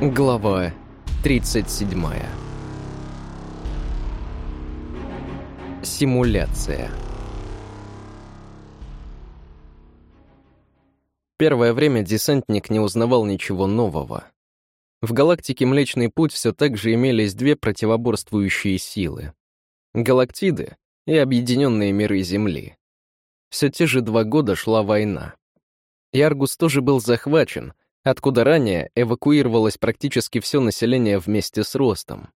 Глава 37. Симуляция. Первое время десантник не узнавал ничего нового. В галактике Млечный Путь все так же имелись две противоборствующие силы. Галактиды и Объединенные миры Земли. Все те же два года шла война. Яргус тоже был захвачен — откуда ранее эвакуировалось практически все население вместе с ростом.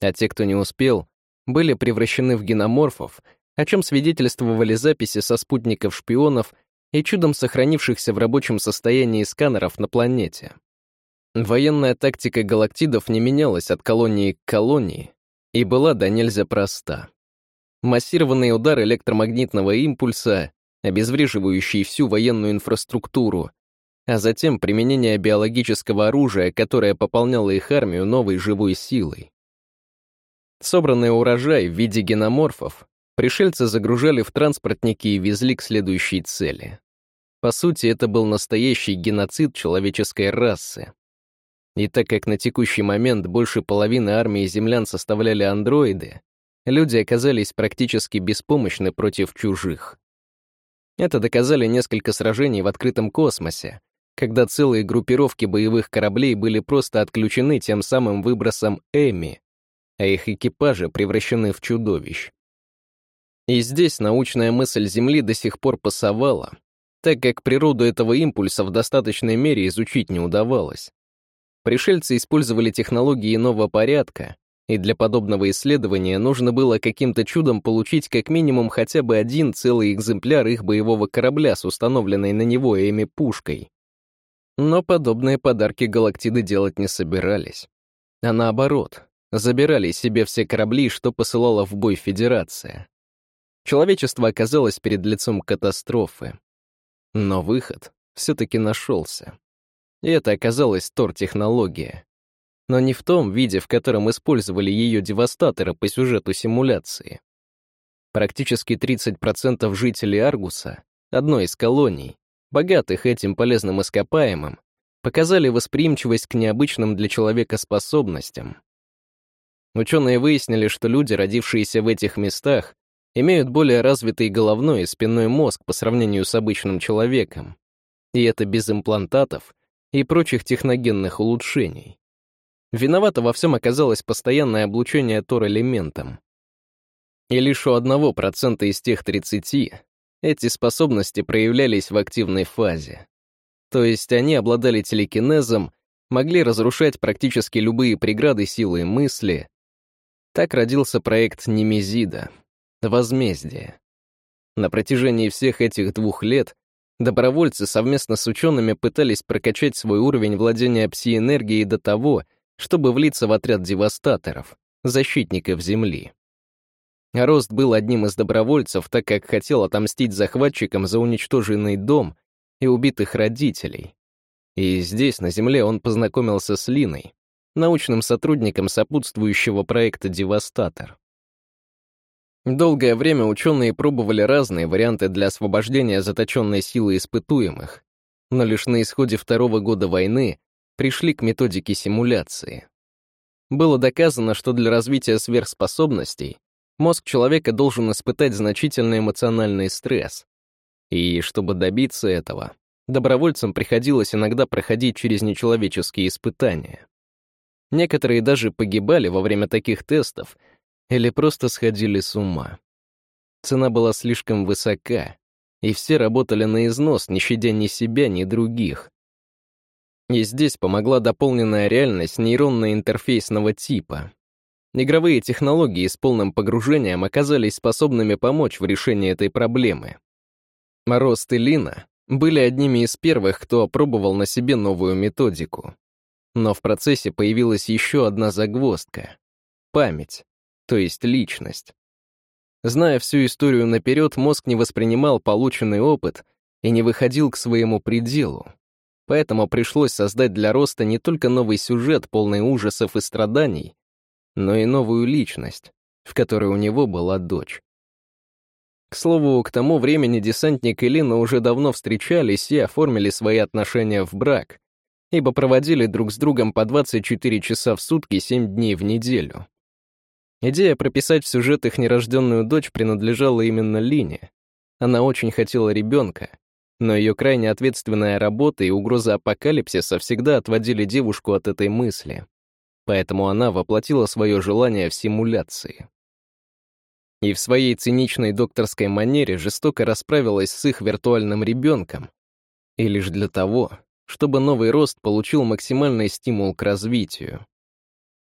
А те, кто не успел, были превращены в геноморфов, о чем свидетельствовали записи со спутников шпионов и чудом сохранившихся в рабочем состоянии сканеров на планете. Военная тактика галактидов не менялась от колонии к колонии и была до нельзя проста. Массированный удар электромагнитного импульса, обезвреживающий всю военную инфраструктуру, а затем применение биологического оружия, которое пополняло их армию новой живой силой. Собранный урожай в виде геноморфов пришельцы загружали в транспортники и везли к следующей цели. По сути, это был настоящий геноцид человеческой расы. И так как на текущий момент больше половины армии землян составляли андроиды, люди оказались практически беспомощны против чужих. Это доказали несколько сражений в открытом космосе, когда целые группировки боевых кораблей были просто отключены тем самым выбросом Эми, а их экипажи превращены в чудовищ. И здесь научная мысль Земли до сих пор пасовала, так как природу этого импульса в достаточной мере изучить не удавалось. Пришельцы использовали технологии нового порядка, и для подобного исследования нужно было каким-то чудом получить как минимум хотя бы один целый экземпляр их боевого корабля с установленной на него Эми пушкой. Но подобные подарки галактиды делать не собирались. А наоборот, забирали себе все корабли, что посылала в бой Федерация. Человечество оказалось перед лицом катастрофы. Но выход все-таки нашелся. И это оказалась Тор-технология. Но не в том виде, в котором использовали ее девастаторы по сюжету симуляции. Практически 30% жителей Аргуса, одной из колоний, богатых этим полезным ископаемым, показали восприимчивость к необычным для человека способностям. Ученые выяснили, что люди, родившиеся в этих местах, имеют более развитый головной и спинной мозг по сравнению с обычным человеком. И это без имплантатов и прочих техногенных улучшений. Виновато во всем оказалось постоянное облучение тор-элементом. И лишь у одного процента из тех 30, эти способности проявлялись в активной фазе. То есть они обладали телекинезом, могли разрушать практически любые преграды силы мысли. Так родился проект Немезида — «Возмездие». На протяжении всех этих двух лет добровольцы совместно с учеными пытались прокачать свой уровень владения пси-энергией до того, чтобы влиться в отряд девастаторов, защитников Земли. Рост был одним из добровольцев, так как хотел отомстить захватчикам за уничтоженный дом и убитых родителей. И здесь, на Земле, он познакомился с Линой, научным сотрудником сопутствующего проекта «Девастатор». Долгое время ученые пробовали разные варианты для освобождения заточенной силы испытуемых, но лишь на исходе второго года войны пришли к методике симуляции. Было доказано, что для развития сверхспособностей мозг человека должен испытать значительный эмоциональный стресс. И чтобы добиться этого, добровольцам приходилось иногда проходить через нечеловеческие испытания. Некоторые даже погибали во время таких тестов или просто сходили с ума. Цена была слишком высока, и все работали на износ, не щадя ни себя, ни других. И здесь помогла дополненная реальность нейронно-интерфейсного типа, Игровые технологии с полным погружением оказались способными помочь в решении этой проблемы. Рост и Лина были одними из первых, кто опробовал на себе новую методику. Но в процессе появилась еще одна загвоздка — память, то есть личность. Зная всю историю наперед, мозг не воспринимал полученный опыт и не выходил к своему пределу. Поэтому пришлось создать для роста не только новый сюжет, полный ужасов и страданий, но и новую личность, в которой у него была дочь. К слову, к тому времени десантник и Лина уже давно встречались и оформили свои отношения в брак, ибо проводили друг с другом по 24 часа в сутки 7 дней в неделю. Идея прописать в сюжет их нерожденную дочь принадлежала именно Лине. Она очень хотела ребенка, но ее крайне ответственная работа и угроза апокалипсиса всегда отводили девушку от этой мысли. Поэтому она воплотила свое желание в симуляции. И в своей циничной докторской манере жестоко расправилась с их виртуальным ребенком. И лишь для того, чтобы новый рост получил максимальный стимул к развитию.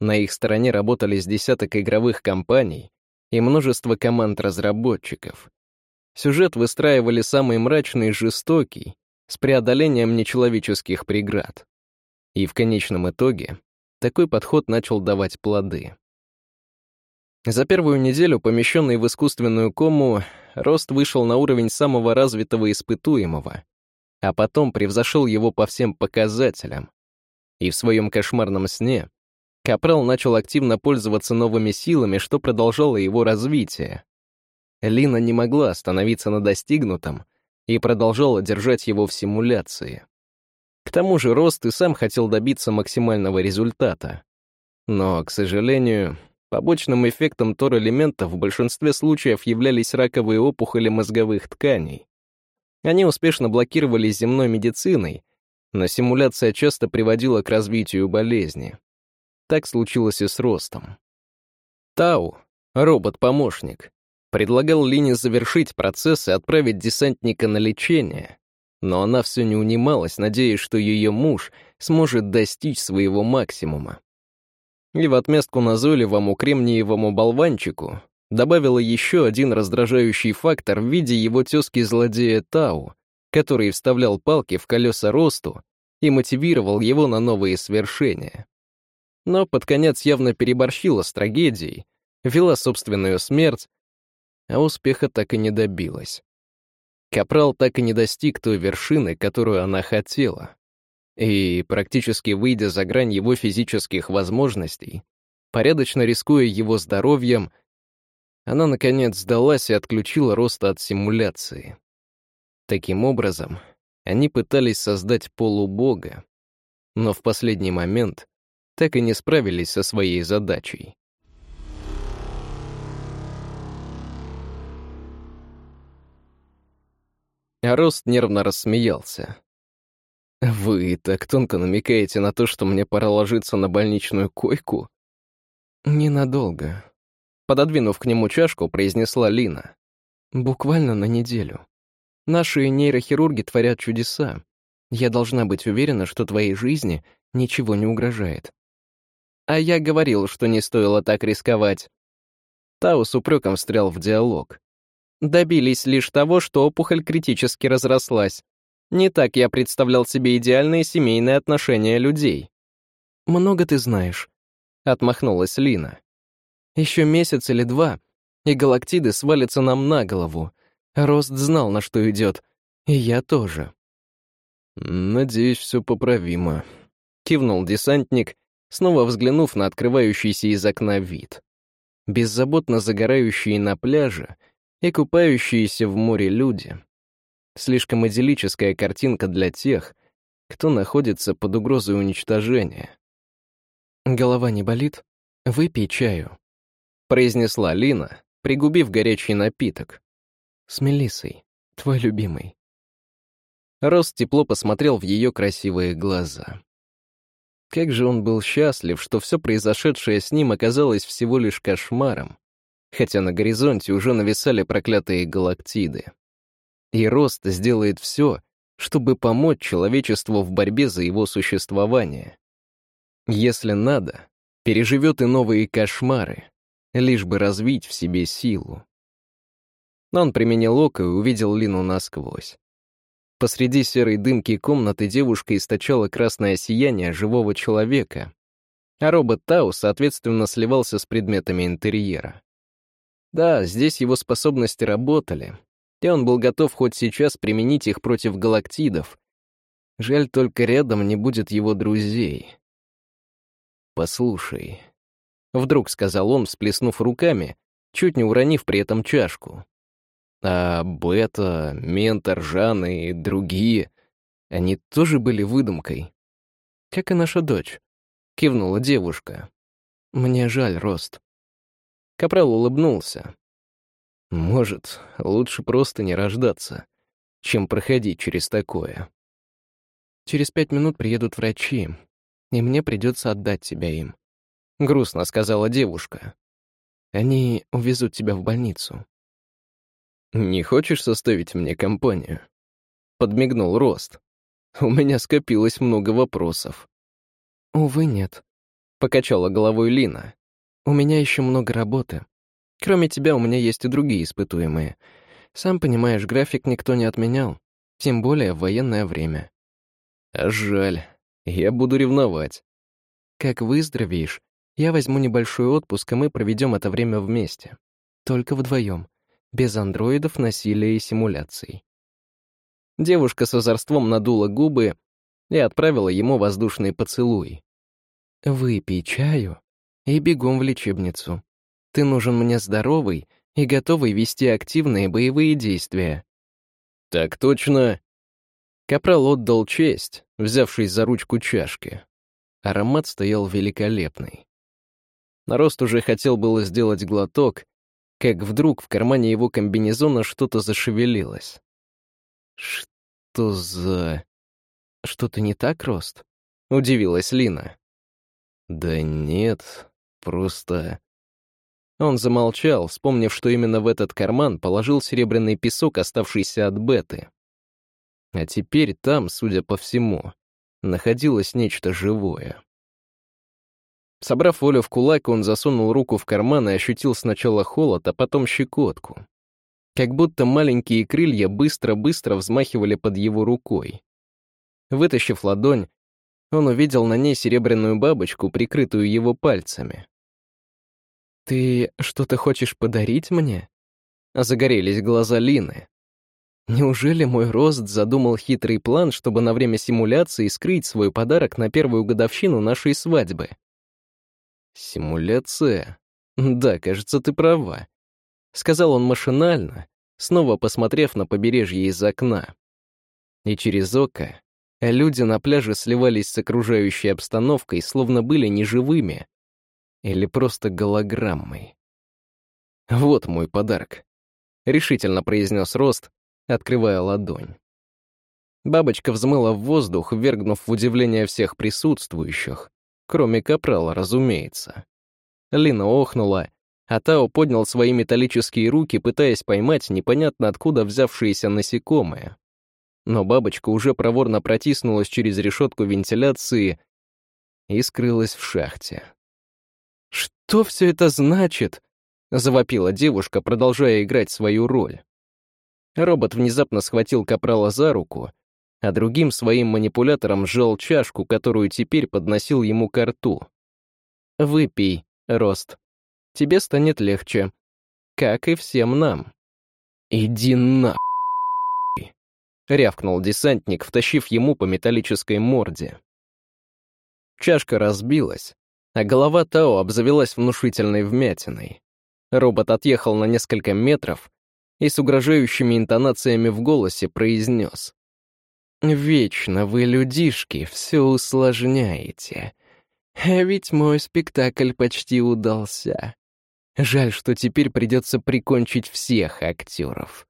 На их стороне работали с десяток игровых компаний и множество команд разработчиков. Сюжет выстраивали самый мрачный и жестокий, с преодолением нечеловеческих преград. И в конечном итоге такой подход начал давать плоды. За первую неделю, помещенный в искусственную кому, рост вышел на уровень самого развитого испытуемого, а потом превзошел его по всем показателям. И в своем кошмарном сне Капрал начал активно пользоваться новыми силами, что продолжало его развитие. Лина не могла остановиться на достигнутом и продолжала держать его в симуляции. К тому же Рост и сам хотел добиться максимального результата. Но, к сожалению, побочным эффектом тор-элементов в большинстве случаев являлись раковые опухоли мозговых тканей. Они успешно блокировались земной медициной, но симуляция часто приводила к развитию болезни. Так случилось и с Ростом. Тау, робот-помощник, Предлагал Лине завершить процесс и отправить десантника на лечение, но она все не унималась, надеясь, что ее муж сможет достичь своего максимума. И в отместку назойливому кремниевому болванчику добавила еще один раздражающий фактор в виде его тезки-злодея Тау, который вставлял палки в колеса росту и мотивировал его на новые свершения. Но под конец явно переборщила с трагедией, вела собственную смерть а успеха так и не добилась. Капрал так и не достиг той вершины, которую она хотела. И, практически выйдя за грань его физических возможностей, порядочно рискуя его здоровьем, она, наконец, сдалась и отключила роста от симуляции. Таким образом, они пытались создать полубога, но в последний момент так и не справились со своей задачей. Рост нервно рассмеялся. «Вы так тонко намекаете на то, что мне пора ложиться на больничную койку?» «Ненадолго», — пододвинув к нему чашку, произнесла Лина. «Буквально на неделю. Наши нейрохирурги творят чудеса. Я должна быть уверена, что твоей жизни ничего не угрожает». «А я говорил, что не стоило так рисковать». Тау с упреком встрял в диалог добились лишь того, что опухоль критически разрослась. Не так я представлял себе идеальные семейные отношения людей. «Много ты знаешь», — отмахнулась Лина. «Еще месяц или два, и галактиды свалятся нам на голову. Рост знал, на что идет, и я тоже». «Надеюсь, все поправимо», — кивнул десантник, снова взглянув на открывающийся из окна вид. Беззаботно загорающие на пляже — и купающиеся в море люди. Слишком идиллическая картинка для тех, кто находится под угрозой уничтожения. «Голова не болит? Выпей чаю», — произнесла Лина, пригубив горячий напиток. «С Мелиссой, твой любимый». Рост тепло посмотрел в ее красивые глаза. Как же он был счастлив, что все произошедшее с ним оказалось всего лишь кошмаром хотя на горизонте уже нависали проклятые галактиды. И Рост сделает все, чтобы помочь человечеству в борьбе за его существование. Если надо, переживет и новые кошмары, лишь бы развить в себе силу. Он применил око и увидел Лину насквозь. Посреди серой дымки комнаты девушка источала красное сияние живого человека, а робот Тау, соответственно, сливался с предметами интерьера. Да, здесь его способности работали, и он был готов хоть сейчас применить их против галактидов. Жаль, только рядом не будет его друзей. «Послушай», — вдруг сказал он, всплеснув руками, чуть не уронив при этом чашку. «А Бета, Ментор, Жан и другие, они тоже были выдумкой?» как и наша дочь», — кивнула девушка. «Мне жаль, Рост». Капрал улыбнулся. «Может, лучше просто не рождаться, чем проходить через такое». «Через пять минут приедут врачи, и мне придется отдать тебя им», — грустно сказала девушка. «Они увезут тебя в больницу». «Не хочешь составить мне компанию?» — подмигнул Рост. «У меня скопилось много вопросов». «Увы, нет», — покачала головой Лина. «У меня еще много работы. Кроме тебя, у меня есть и другие испытуемые. Сам понимаешь, график никто не отменял, тем более в военное время». А жаль, я буду ревновать. Как выздоровеешь, я возьму небольшой отпуск, и мы проведем это время вместе. Только вдвоем, без андроидов, насилия и симуляций. Девушка с озорством надула губы и отправила ему воздушный поцелуй. «Выпей чаю и бегом в лечебницу. Ты нужен мне здоровый и готовый вести активные боевые действия». «Так точно». Капрал отдал честь, взявшись за ручку чашки. Аромат стоял великолепный. Нарост уже хотел было сделать глоток, как вдруг в кармане его комбинезона что-то зашевелилось. «Что за...» «Что-то не так, Рост?» — удивилась Лина. «Да нет, просто...» Он замолчал, вспомнив, что именно в этот карман положил серебряный песок, оставшийся от беты. А теперь там, судя по всему, находилось нечто живое. Собрав волю в кулак, он засунул руку в карман и ощутил сначала холод, а потом щекотку как будто маленькие крылья быстро-быстро взмахивали под его рукой. Вытащив ладонь, он увидел на ней серебряную бабочку, прикрытую его пальцами. «Ты что-то хочешь подарить мне?» Загорелись глаза Лины. Неужели мой рост задумал хитрый план, чтобы на время симуляции скрыть свой подарок на первую годовщину нашей свадьбы? Симуляция? Да, кажется, ты права сказал он машинально, снова посмотрев на побережье из окна. И через око люди на пляже сливались с окружающей обстановкой, словно были неживыми или просто голограммой. «Вот мой подарок», — решительно произнес Рост, открывая ладонь. Бабочка взмыла в воздух, вергнув в удивление всех присутствующих, кроме Капрала, разумеется. Лина охнула а Тао поднял свои металлические руки, пытаясь поймать непонятно откуда взявшиеся насекомые. Но бабочка уже проворно протиснулась через решетку вентиляции и скрылась в шахте. «Что все это значит?» — завопила девушка, продолжая играть свою роль. Робот внезапно схватил Капрала за руку, а другим своим манипулятором сжал чашку, которую теперь подносил ему к рту. «Выпей, Рост», тебе станет легче. Как и всем нам. «Иди на...» — рявкнул десантник, втащив ему по металлической морде. Чашка разбилась, а голова Тао обзавелась внушительной вмятиной. Робот отъехал на несколько метров и с угрожающими интонациями в голосе произнес. «Вечно вы, людишки, все усложняете. А ведь мой спектакль почти удался. Жаль, что теперь придется прикончить всех актеров.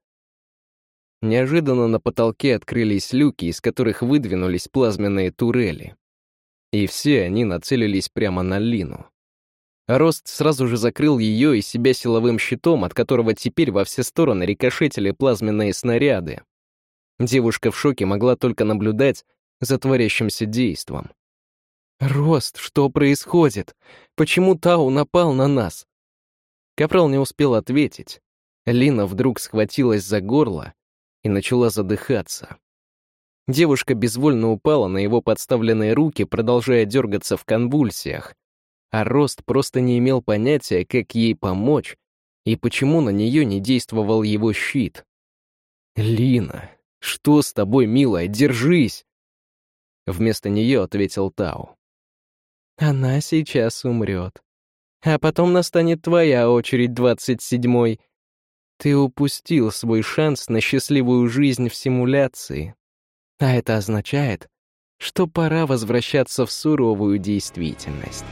Неожиданно на потолке открылись люки, из которых выдвинулись плазменные турели. И все они нацелились прямо на Лину. Рост сразу же закрыл ее и себя силовым щитом, от которого теперь во все стороны рикошетили плазменные снаряды. Девушка в шоке могла только наблюдать за творящимся действом. «Рост, что происходит? Почему Тау напал на нас? Капрал не успел ответить. Лина вдруг схватилась за горло и начала задыхаться. Девушка безвольно упала на его подставленные руки, продолжая дергаться в конвульсиях, а Рост просто не имел понятия, как ей помочь и почему на нее не действовал его щит. «Лина, что с тобой, милая, держись!» Вместо нее ответил Тау. «Она сейчас умрет», а потом настанет твоя очередь, двадцать седьмой. Ты упустил свой шанс на счастливую жизнь в симуляции. А это означает, что пора возвращаться в суровую действительность.